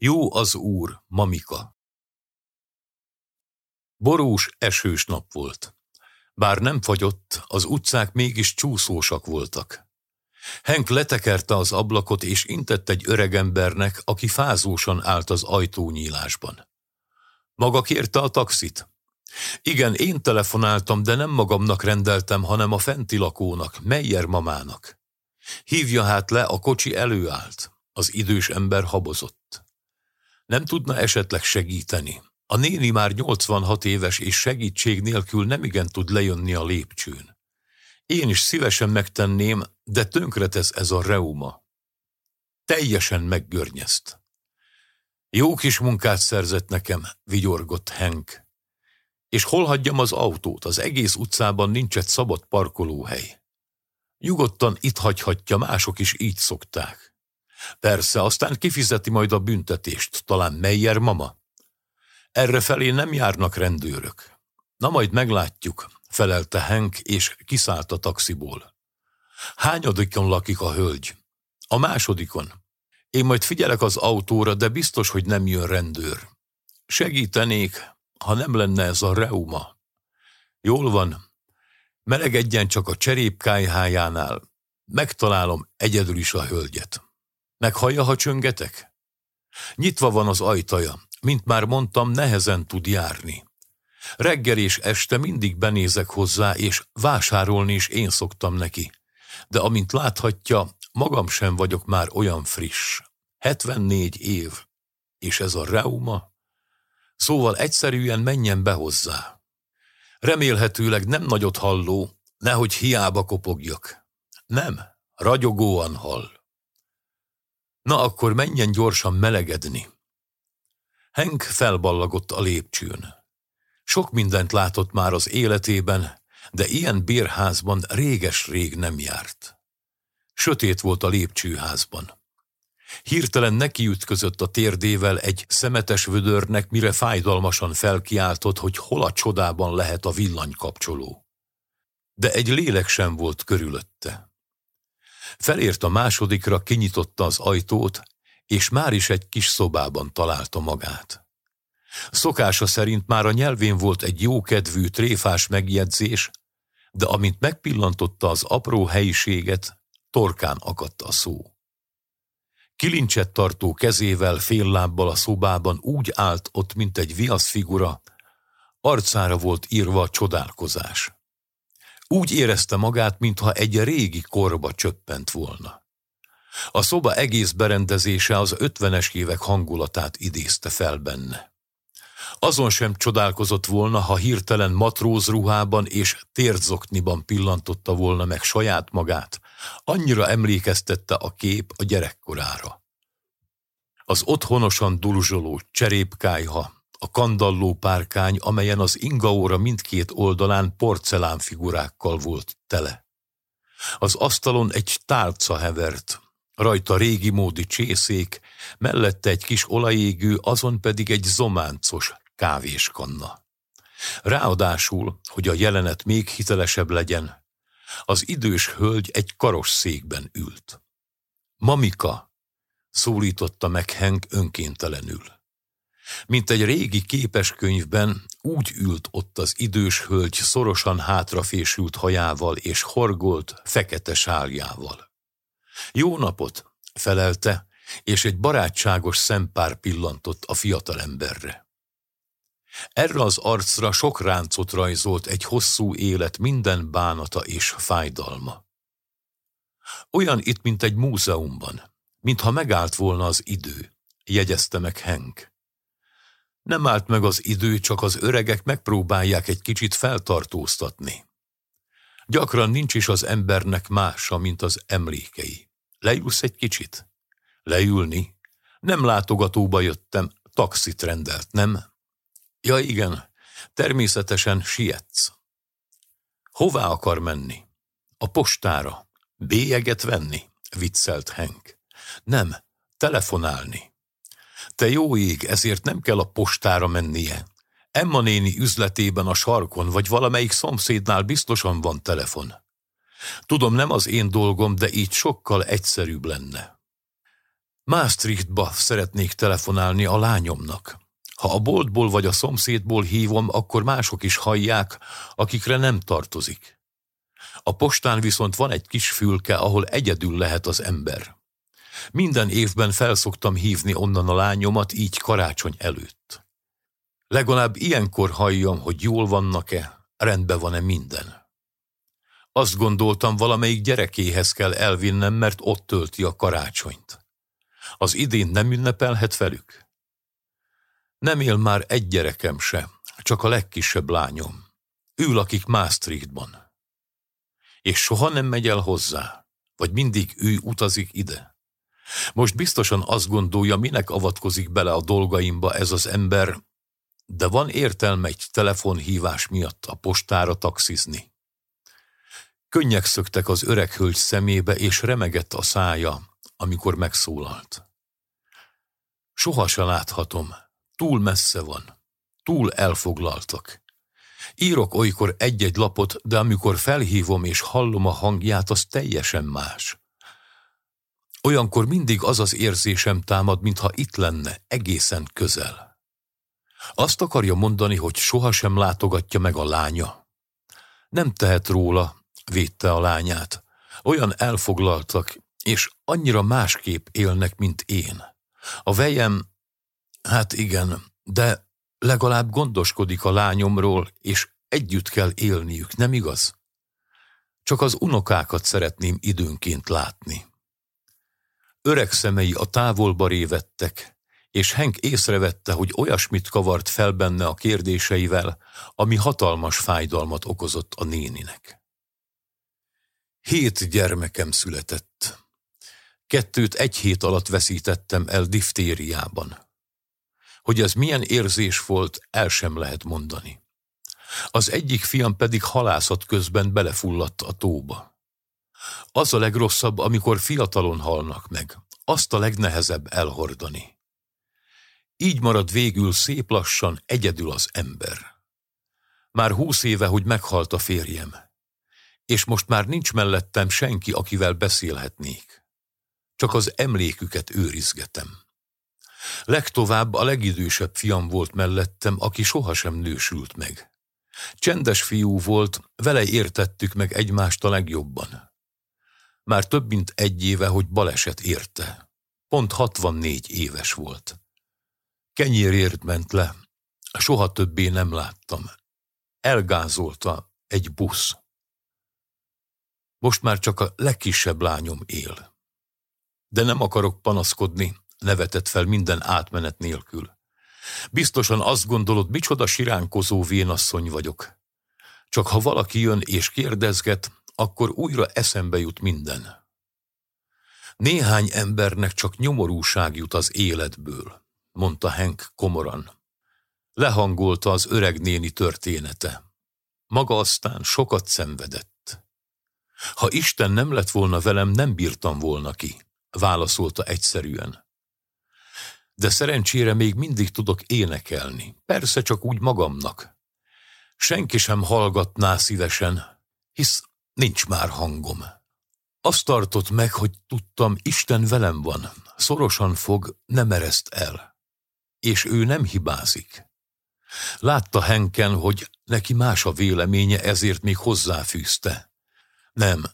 Jó az úr, mamika. Borús, esős nap volt. Bár nem fagyott, az utcák mégis csúszósak voltak. Henk letekerte az ablakot, és intett egy öregembernek, aki fázósan állt az ajtónyílásban. Maga kérte a taxit? Igen, én telefonáltam, de nem magamnak rendeltem, hanem a fenti lakónak, Meyer mamának. Hívja hát le, a kocsi előállt. Az idős ember habozott. Nem tudna esetleg segíteni. A néni már 86 éves, és segítség nélkül nemigen tud lejönni a lépcsőn. Én is szívesen megtenném, de tönkretesz ez a reuma. Teljesen meggörnyezt. Jó kis munkát szerzett nekem, vigyorgott Henk. És hol hagyjam az autót? Az egész utcában nincs egy szabad parkolóhely. Nyugodtan itt hagyhatja, mások is így szokták. Persze, aztán kifizeti majd a büntetést, talán Meyer mama. Erre felé nem járnak rendőrök. Na majd meglátjuk, felelte Henk, és kiszállt a taxiból. Hányadikon lakik a hölgy? A másodikon. Én majd figyelek az autóra, de biztos, hogy nem jön rendőr. Segítenék, ha nem lenne ez a reuma. Jól van, melegedjen csak a cserépkájhájánál, megtalálom egyedül is a hölgyet. Meghallja, ha csöngetek? Nyitva van az ajtaja, mint már mondtam, nehezen tud járni. Reggel és este mindig benézek hozzá, és vásárolni is én szoktam neki. De amint láthatja, magam sem vagyok már olyan friss. 74 év. És ez a reuma? Szóval egyszerűen menjen be hozzá. Remélhetőleg nem nagyot halló, nehogy hiába kopogjak. Nem, ragyogóan hall. Na akkor menjen gyorsan melegedni. Henk felballagott a lépcsőn. Sok mindent látott már az életében, de ilyen bérházban réges-rég nem járt. Sötét volt a lépcsőházban. Hirtelen nekiütközött a térdével egy szemetes vödörnek, mire fájdalmasan felkiáltott, hogy hol a csodában lehet a villanykapcsoló. De egy lélek sem volt körülötte. Felért a másodikra, kinyitotta az ajtót, és már is egy kis szobában találta magát. Szokása szerint már a nyelvén volt egy jókedvű, tréfás megjegyzés, de amint megpillantotta az apró helyiséget, torkán akadt a szó. Kilincset tartó kezével fél lábbal a szobában úgy állt ott, mint egy viaszfigura, arcára volt írva a csodálkozás. Úgy érezte magát, mintha egy régi korba csöppent volna. A szoba egész berendezése az ötvenes évek hangulatát idézte fel benne. Azon sem csodálkozott volna, ha hirtelen matróz ruhában és térzokniban pillantotta volna meg saját magát, annyira emlékeztette a kép a gyerekkorára. Az otthonosan dulzsoló cserépkájha, a kandalló párkány, amelyen az ingaóra mindkét oldalán porcelánfigurákkal volt tele. Az asztalon egy tálca hevert, rajta régi módi csészék, mellette egy kis olajégő, azon pedig egy zománcos kávéskanna. Ráadásul, hogy a jelenet még hitelesebb legyen, az idős hölgy egy karos székben ült. Mamika, szólította meg Henk önkéntelenül. Mint egy régi képeskönyvben úgy ült ott az idős hölgy szorosan hátrafésült hajával és horgolt, fekete sáljával. Jó napot, felelte, és egy barátságos szempár pillantott a fiatalemberre. Erre az arcra sok ráncot rajzolt egy hosszú élet minden bánata és fájdalma. Olyan itt, mint egy múzeumban, mintha megállt volna az idő, jegyezte meg Henk. Nem állt meg az idő, csak az öregek megpróbálják egy kicsit feltartóztatni. Gyakran nincs is az embernek mása, mint az emlékei. Leülsz egy kicsit? Leülni? Nem látogatóba jöttem, taxit rendelt, nem? Ja igen, természetesen sietsz. Hová akar menni? A postára. Bélyeget venni? Viccelt Henk. Nem, telefonálni. Te jó ég, ezért nem kell a postára mennie. Emma néni üzletében a sarkon, vagy valamelyik szomszédnál biztosan van telefon. Tudom, nem az én dolgom, de így sokkal egyszerűbb lenne. Maastrichtba szeretnék telefonálni a lányomnak. Ha a boltból vagy a szomszédból hívom, akkor mások is hallják, akikre nem tartozik. A postán viszont van egy kis fülke, ahol egyedül lehet az ember. Minden évben felszoktam hívni onnan a lányomat, így karácsony előtt. Legalább ilyenkor halljam, hogy jól vannak-e, rendben van-e minden. Azt gondoltam, valamelyik gyerekéhez kell elvinnem, mert ott tölti a karácsonyt. Az idén nem ünnepelhet velük? Nem él már egy gyerekem se, csak a legkisebb lányom. Ő lakik Maastrichtban. És soha nem megy el hozzá, vagy mindig ő utazik ide. Most biztosan azt gondolja, minek avatkozik bele a dolgaimba ez az ember, de van értelme egy telefonhívás miatt a postára taxizni. Könnyek szöktek az öreg hölgy szemébe, és remegett a szája, amikor megszólalt. Soha se láthatom, túl messze van, túl elfoglaltak. Írok olykor egy-egy lapot, de amikor felhívom és hallom a hangját, az teljesen más. Olyankor mindig az az érzésem támad, mintha itt lenne, egészen közel. Azt akarja mondani, hogy sohasem látogatja meg a lánya. Nem tehet róla, védte a lányát. Olyan elfoglaltak, és annyira másképp élnek, mint én. A vejem, hát igen, de legalább gondoskodik a lányomról, és együtt kell élniük, nem igaz? Csak az unokákat szeretném időnként látni. Öreg szemei a távolba révettek, és Henk észrevette, hogy olyasmit kavart fel benne a kérdéseivel, ami hatalmas fájdalmat okozott a néninek. Hét gyermekem született. Kettőt egy hét alatt veszítettem el diftériában. Hogy ez milyen érzés volt, el sem lehet mondani. Az egyik fiam pedig halászat közben belefulladt a tóba. Az a legrosszabb, amikor fiatalon halnak meg. Azt a legnehezebb elhordani. Így marad végül szép lassan egyedül az ember. Már húsz éve, hogy meghalt a férjem, és most már nincs mellettem senki, akivel beszélhetnék. Csak az emléküket őrizgetem. Legtovább a legidősebb fiam volt mellettem, aki sohasem nősült meg. Csendes fiú volt, vele értettük meg egymást a legjobban. Már több mint egy éve, hogy baleset érte. Pont 64 éves volt. Kenyérért ment le. Soha többé nem láttam. Elgázolta egy busz. Most már csak a legkisebb lányom él. De nem akarok panaszkodni, nevetett fel minden átmenet nélkül. Biztosan azt gondolod, micsoda siránkozó vénasszony vagyok. Csak ha valaki jön és kérdezget, akkor újra eszembe jut minden. Néhány embernek csak nyomorúság jut az életből, mondta Henk komoran. Lehangolta az öreg néni története. Maga aztán sokat szenvedett. Ha Isten nem lett volna velem, nem bírtam volna ki, válaszolta egyszerűen. De szerencsére még mindig tudok énekelni, persze csak úgy magamnak. Senki sem hallgatná szívesen, hisz Nincs már hangom. Azt tartott meg, hogy tudtam, Isten velem van, szorosan fog, nem ereszt el. És ő nem hibázik. Látta Henken, hogy neki más a véleménye, ezért még hozzáfűzte. Nem,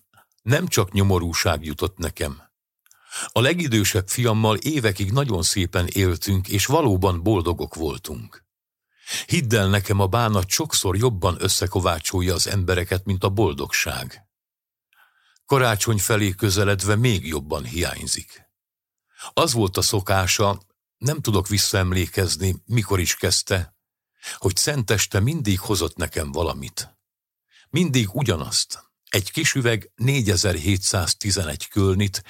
nem csak nyomorúság jutott nekem. A legidősebb fiammal évekig nagyon szépen éltünk, és valóban boldogok voltunk. Hidd el nekem, a bánat sokszor jobban összekovácsolja az embereket, mint a boldogság. Karácsony felé közeledve még jobban hiányzik. Az volt a szokása, nem tudok visszaemlékezni, mikor is kezdte, hogy szenteste mindig hozott nekem valamit. Mindig ugyanazt, egy kis üveg 4711 kölnit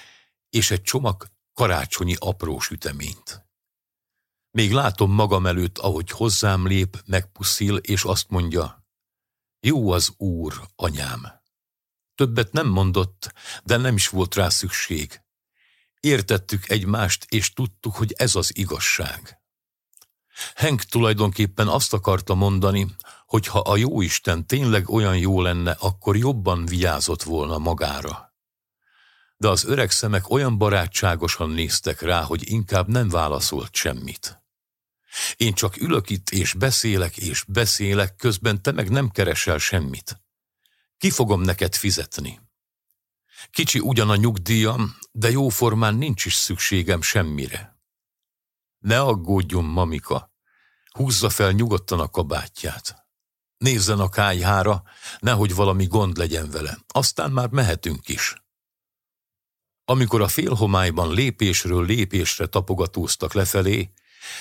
és egy csomag karácsonyi apró süteményt. Még látom magam előtt, ahogy hozzám lép, megpuszil, és azt mondja, jó az úr, anyám. Többet nem mondott, de nem is volt rá szükség. Értettük egymást, és tudtuk, hogy ez az igazság. Henk tulajdonképpen azt akarta mondani, hogy ha a jóisten tényleg olyan jó lenne, akkor jobban vigyázott volna magára. de az öreg szemek olyan barátságosan néztek rá, hogy inkább nem válaszolt semmit. Én csak ülök itt, és beszélek, és beszélek, közben te meg nem keresel semmit. Ki fogom neked fizetni? Kicsi ugyan a nyugdíjam, de jóformán nincs is szükségem semmire. Ne aggódjon, mamika, húzza fel nyugodtan a kabátját. Nézzen a kájhára, nehogy valami gond legyen vele, aztán már mehetünk is. Amikor a félhomályban lépésről lépésre tapogatóztak lefelé,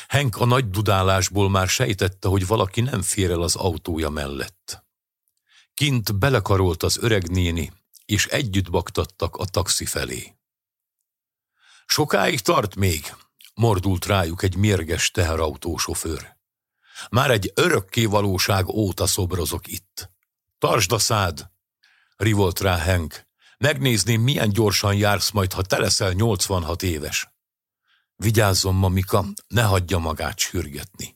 Henk a nagy dudálásból már sejtette, hogy valaki nem fér el az autója mellett. Kint belekarolt az öreg néni, és együtt baktattak a taxi felé. Sokáig tart még, mordult rájuk egy mérges teherautósofőr. Már egy örökké valóság óta szobrozok itt. Tartsd a szád! Rivolt rá Henk. Megnézném, milyen gyorsan jársz majd, ha te leszel 86 éves. Vigyázzon, mamika, ne hagyja magát sürgetni.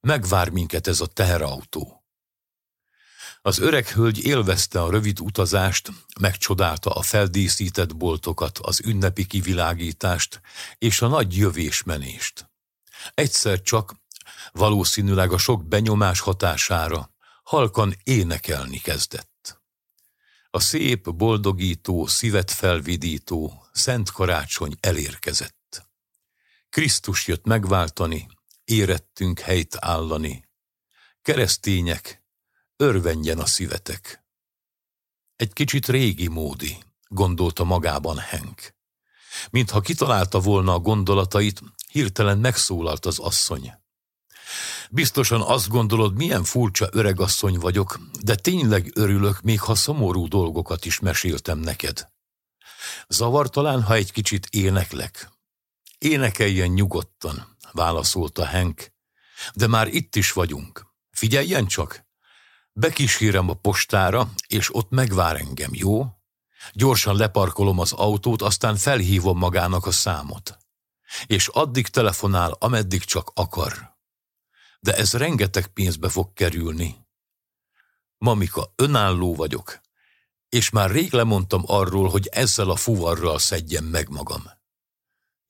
Megvár minket ez a teherautó. Az öreg hölgy élvezte a rövid utazást, megcsodálta a feldíszített boltokat, az ünnepi kivilágítást és a nagy jövésmenést. Egyszer csak, valószínűleg a sok benyomás hatására, halkan énekelni kezdett. A szép, boldogító, szívet felvidító, szent karácsony elérkezett. Krisztus jött megváltani, érettünk helyt állani. Keresztények, örvenjen a szívetek. Egy kicsit régi módi, gondolta magában Henk. Mintha kitalálta volna a gondolatait, hirtelen megszólalt az asszony. Biztosan azt gondolod, milyen furcsa öregasszony vagyok, de tényleg örülök, még ha szomorú dolgokat is meséltem neked. Zavar talán, ha egy kicsit éneklek. Énekeljen nyugodtan, válaszolta Henk, de már itt is vagyunk. Figyeljen csak! Bekísérem a postára, és ott megvár engem, jó? Gyorsan leparkolom az autót, aztán felhívom magának a számot. És addig telefonál, ameddig csak akar. De ez rengeteg pénzbe fog kerülni. Mamika, önálló vagyok, és már rég lemondtam arról, hogy ezzel a fuvarral szedjem meg magam.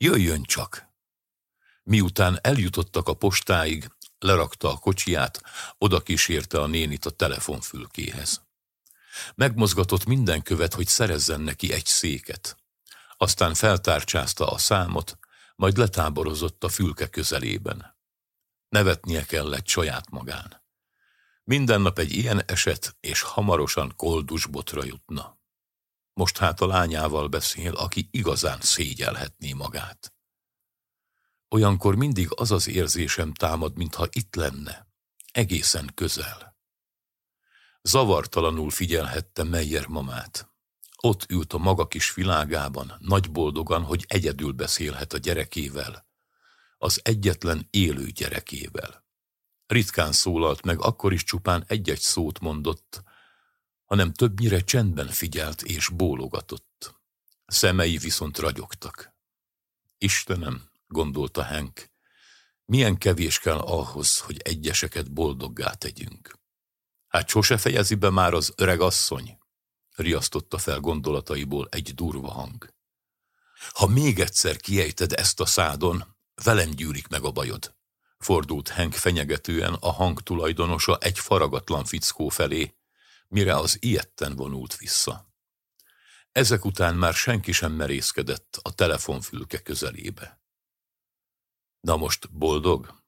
Jöjjön csak! Miután eljutottak a postáig, lerakta a kocsiját, oda kísérte a nénit a telefonfülkéhez. Megmozgatott minden követ, hogy szerezzen neki egy széket. Aztán feltárcsázta a számot, majd letáborozott a fülke közelében. Nevetnie kellett saját magán. Minden nap egy ilyen eset, és hamarosan koldusbotra jutna. Most hát a lányával beszél, aki igazán szégyelhetné magát. Olyankor mindig az az érzésem támad, mintha itt lenne, egészen közel. Zavartalanul figyelhette Meyer mamát. Ott ült a maga kis világában, nagy boldogan, hogy egyedül beszélhet a gyerekével, az egyetlen élő gyerekével. Ritkán szólalt meg, akkor is csupán egy-egy szót mondott, hanem többnyire csendben figyelt és bólogatott. Szemei viszont ragyogtak. Istenem, gondolta Henk, milyen kevés kell ahhoz, hogy egyeseket boldoggá tegyünk. Hát sose fejezi be már az öreg asszony, riasztotta fel gondolataiból egy durva hang. Ha még egyszer kiejted ezt a szádon, velem gyűrik meg a bajod. Fordult Henk fenyegetően a hang tulajdonosa egy faragatlan fickó felé, mire az ilyetten vonult vissza. Ezek után már senki sem merészkedett a telefonfülke közelébe. Na most boldog?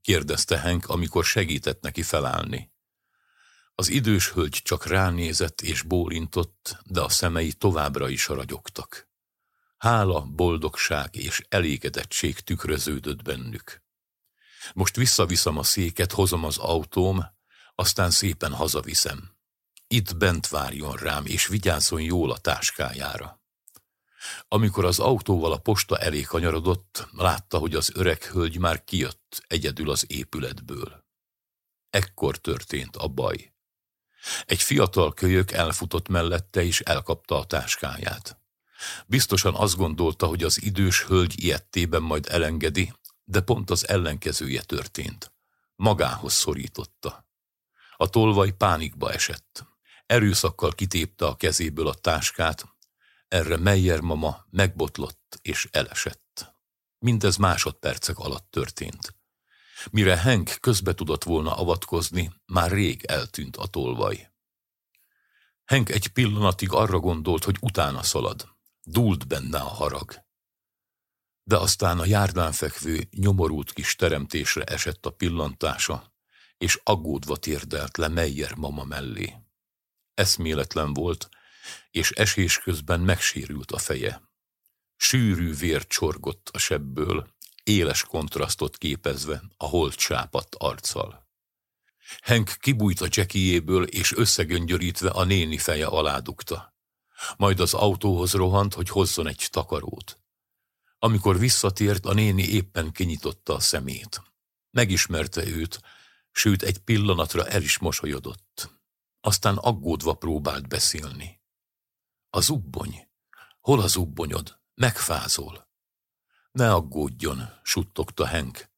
kérdezte Henk, amikor segített neki felállni. Az idős hölgy csak ránézett és bólintott, de a szemei továbbra is ragyogtak. Hála, boldogság és elégedettség tükröződött bennük. Most visszaviszem a széket, hozom az autóm, aztán szépen hazaviszem. Itt bent várjon rám, és vigyázzon jól a táskájára. Amikor az autóval a posta elé kanyarodott, látta, hogy az öreg hölgy már kijött egyedül az épületből. Ekkor történt a baj. Egy fiatal kölyök elfutott mellette, és elkapta a táskáját. Biztosan azt gondolta, hogy az idős hölgy ilyettében majd elengedi, de pont az ellenkezője történt. Magához szorította. A tolvaj pánikba esett. Erőszakkal kitépte a kezéből a táskát, Erre Meyer mama megbotlott és elesett. Mindez másodpercek alatt történt. Mire Henk közbe tudott volna avatkozni, már rég eltűnt a tolvaj. Henk egy pillanatig arra gondolt, hogy utána szalad. Dúlt benne a harag. De aztán a járdán fekvő, nyomorult kis teremtésre esett a pillantása, és aggódva térdelt le Meyer mama mellé. Eszméletlen volt, és esés közben megsérült a feje. Sűrű vér csorgott a sebből, éles kontrasztot képezve a holt sápadt arccal. Henk kibújt a csekiéből, és összegöngyörítve a néni feje alá dugta. Majd az autóhoz rohant, hogy hozzon egy takarót. Amikor visszatért, a néni éppen kinyitotta a szemét. Megismerte őt, sőt egy pillanatra el is mosolyodott. Aztán aggódva próbált beszélni. Az ubbony? Hol az ubbonyod? Megfázol. Ne aggódjon, suttogta Henk.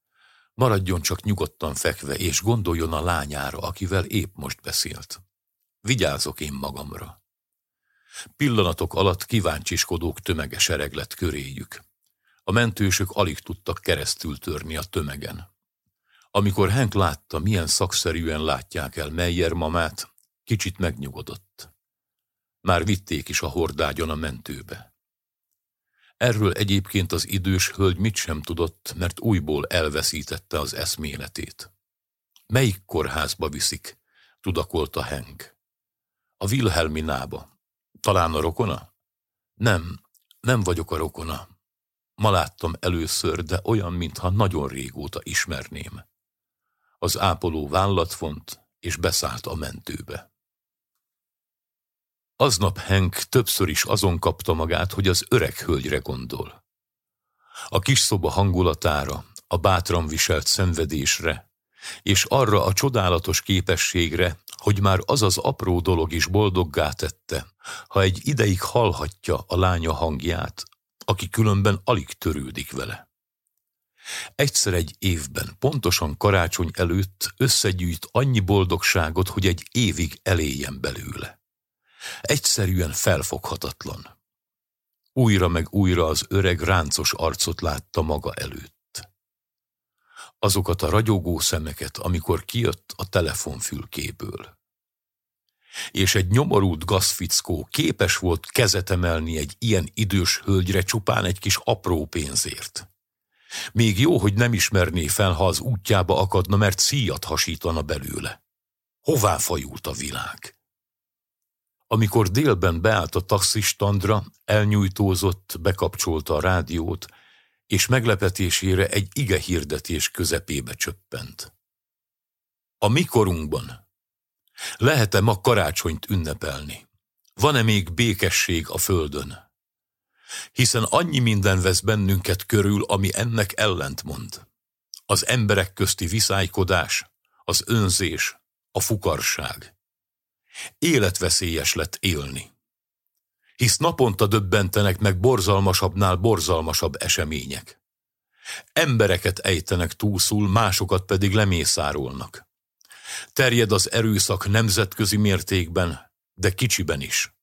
Maradjon csak nyugodtan fekve, és gondoljon a lányára, akivel épp most beszélt. Vigyázok én magamra. Pillanatok alatt kíváncsiskodók tömege sereg lett köréjük. A mentősök alig tudtak keresztül törni a tömegen. Amikor Henk látta, milyen szakszerűen látják el Meyer mamát, kicsit megnyugodott. Már vitték is a hordágyon a mentőbe. Erről egyébként az idős hölgy mit sem tudott, mert újból elveszítette az eszméletét. Melyik kórházba viszik? tudakolta Henk. A Wilhelminába. Talán a rokona? Nem, nem vagyok a rokona. Ma láttam először, de olyan, mintha nagyon régóta ismerném. Az ápoló vállat font, és beszállt a mentőbe. Aznap Henk többször is azon kapta magát, hogy az öreg hölgyre gondol. A kis szoba hangulatára, a bátran viselt szenvedésre, és arra a csodálatos képességre, hogy már az az apró dolog is boldoggá tette, ha egy ideig hallhatja a lánya hangját, aki különben alig törődik vele. Egyszer egy évben, pontosan karácsony előtt összegyűjt annyi boldogságot, hogy egy évig eléljen belőle. Egyszerűen felfoghatatlan. Újra meg újra az öreg ráncos arcot látta maga előtt. Azokat a ragyogó szemeket, amikor kijött a telefonfülkéből. És egy nyomorult gazfickó képes volt kezet emelni egy ilyen idős hölgyre csupán egy kis apró pénzért. Még jó, hogy nem ismerné fel, ha az útjába akadna, mert szíjat hasítana belőle. Hová fajult a világ? Amikor délben beállt a taxistandra, elnyújtózott, bekapcsolta a rádiót, és meglepetésére egy ige hirdetés közepébe csöppent. A mikorunkban lehet-e ma karácsonyt ünnepelni? Van-e még békesség a földön? Hiszen annyi minden vesz bennünket körül, ami ennek ellentmond. Az emberek közti viszálykodás, az önzés, a fukarság. Életveszélyes lett élni. Hisz naponta döbbentenek meg borzalmasabbnál borzalmasabb események. Embereket ejtenek túlszul, másokat pedig lemészárolnak. Terjed az erőszak nemzetközi mértékben, de kicsiben is.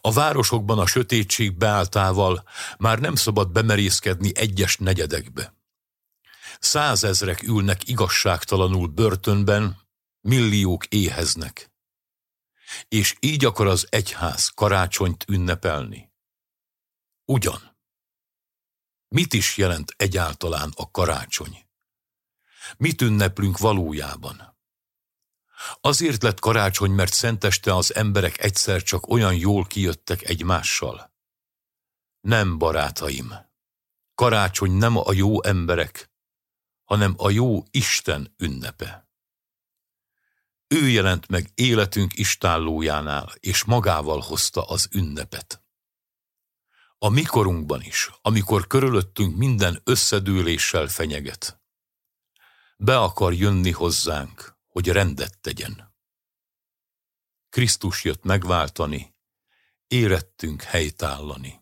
A városokban a sötétség beáltával már nem szabad bemerészkedni egyes negyedekbe. Százezrek ülnek igazságtalanul börtönben, milliók éheznek. És így akar az egyház karácsonyt ünnepelni. Ugyan. Mit is jelent egyáltalán a karácsony? Mit ünneplünk valójában? Azért lett karácsony, mert szenteste az emberek egyszer csak olyan jól kijöttek egymással. Nem, barátaim. Karácsony nem a jó emberek, hanem a jó Isten ünnepe. Ő jelent meg életünk istállójánál, és magával hozta az ünnepet. A mikorunkban is, amikor körülöttünk minden összedőléssel fenyeget. Be akar jönni hozzánk, hogy rendet tegyen. Krisztus jött megváltani, érettünk helytállani.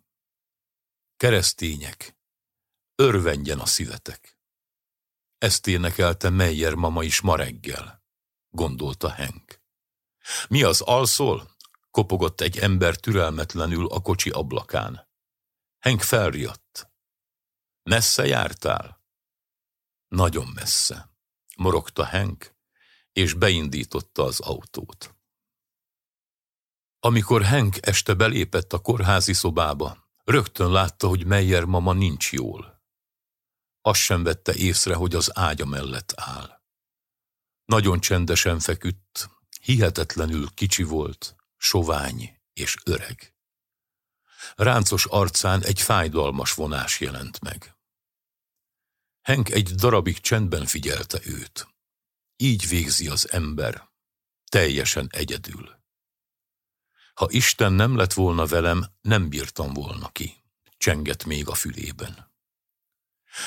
Keresztények, örvendjen a szívetek. Ezt énekelte Meyer mama is ma reggel gondolta Henk. Mi az alszol? kopogott egy ember türelmetlenül a kocsi ablakán. Henk felriadt. Messze jártál? Nagyon messze, morogta Henk, és beindította az autót. Amikor Henk este belépett a kórházi szobába, rögtön látta, hogy Meyer mama nincs jól. Azt sem vette észre, hogy az ágya mellett áll. Nagyon csendesen feküdt, hihetetlenül kicsi volt, sovány és öreg. Ráncos arcán egy fájdalmas vonás jelent meg. Henk egy darabig csendben figyelte őt. Így végzi az ember, teljesen egyedül. Ha Isten nem lett volna velem, nem bírtam volna ki, csengett még a fülében.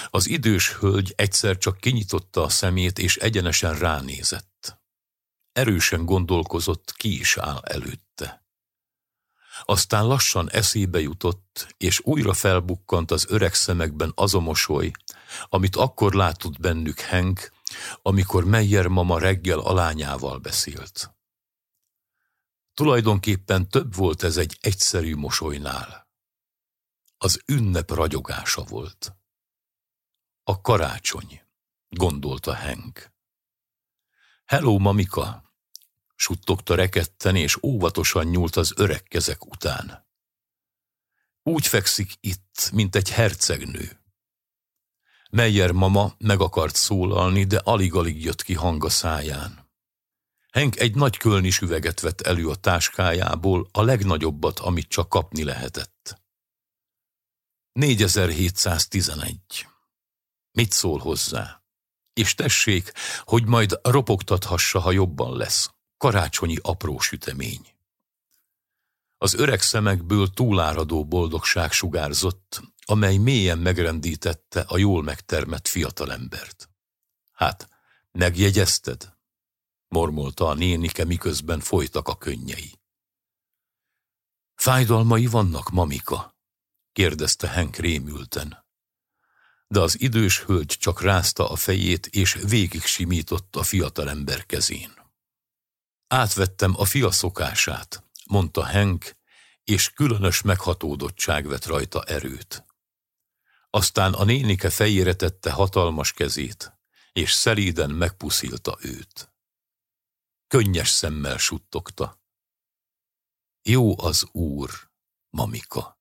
Az idős hölgy egyszer csak kinyitotta a szemét, és egyenesen ránézett. Erősen gondolkozott, ki is áll előtte. Aztán lassan eszébe jutott, és újra felbukkant az öreg szemekben az a mosoly, amit akkor látott bennük Henk, amikor Meyer mama reggel alányával beszélt. Tulajdonképpen több volt ez egy egyszerű mosolynál. Az ünnep ragyogása volt. A karácsony, gondolta Henk. Hello, mamika! suttogta reketten, és óvatosan nyúlt az öreg kezek után. Úgy fekszik itt, mint egy hercegnő. Meyer mama meg akart szólalni, de alig-alig jött ki hang a száján. Henk egy nagy kölnis üveget vett elő a táskájából, a legnagyobbat, amit csak kapni lehetett. 4711. Mit szól hozzá? És tessék, hogy majd ropogtathassa, ha jobban lesz. Karácsonyi apró sütemény. Az öreg szemekből túláradó boldogság sugárzott, amely mélyen megrendítette a jól megtermett fiatalembert. Hát, megjegyezted? mormolta a nénike, miközben folytak a könnyei. Fájdalmai vannak, mamika? kérdezte Henk rémülten. De az idős hölgy csak rázta a fejét, és végig simított a fiatalember kezén. Átvettem a fia szokását, mondta Henk, és különös meghatódottság vett rajta erőt. Aztán a nénike fejére tette hatalmas kezét, és szelíden megpuszilta őt könnyes szemmel suttogta. Jó az úr, mamika.